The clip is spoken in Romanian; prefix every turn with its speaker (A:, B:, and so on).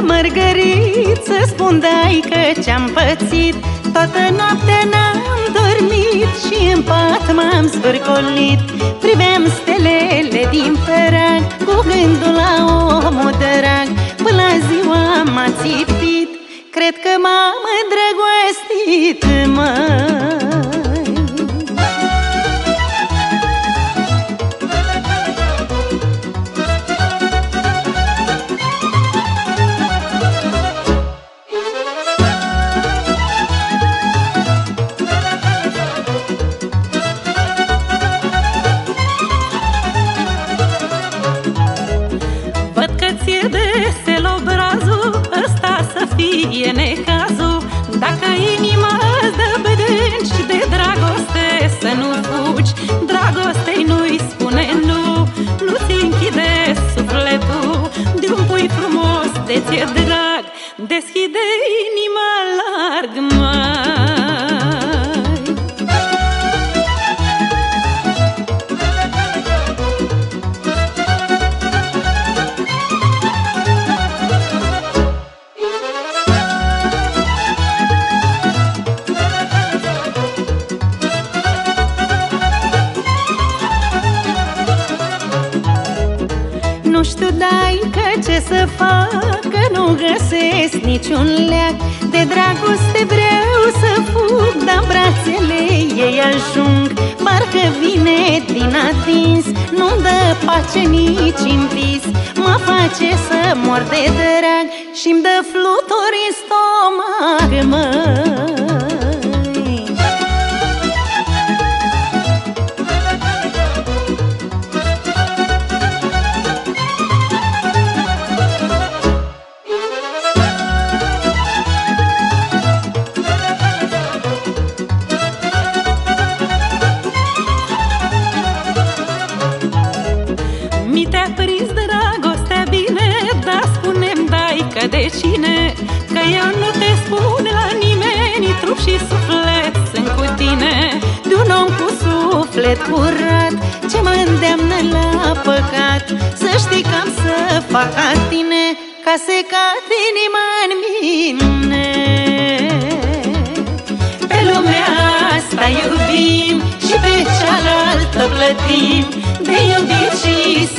A: Mărgărit să spun dai că ce-am pățit. Toată noaptea n-am dormit Și în pat m-am zvârcolit Priveam stelele din părag Cu gândul la omul drag Până la ziua m-a țipit Cred că m-am îndrăgostit, măi
B: ție drag Deschide inima larg,
A: Nu știu, dai, că ce să fac Că nu găsesc niciun leac. De dragoste vreau să fug Dar brațele ei ajung. Parcă vine din atins Nu-mi dă pace nici în vis. Mă face să mor de drag Și-mi dă fluturi în stomac, măi
B: că de cine? Că eu nu te spun la nimeni Trup și suflet sunt cu tine.
A: De un om cu suflet curat Ce mă îndeamnă la păcat? Să știi că am să fac ca tine Ca să cad inima în mine. Pe lumea asta iubim Și pe cealaltă plătim De iubit și sărutat Nimeni n-a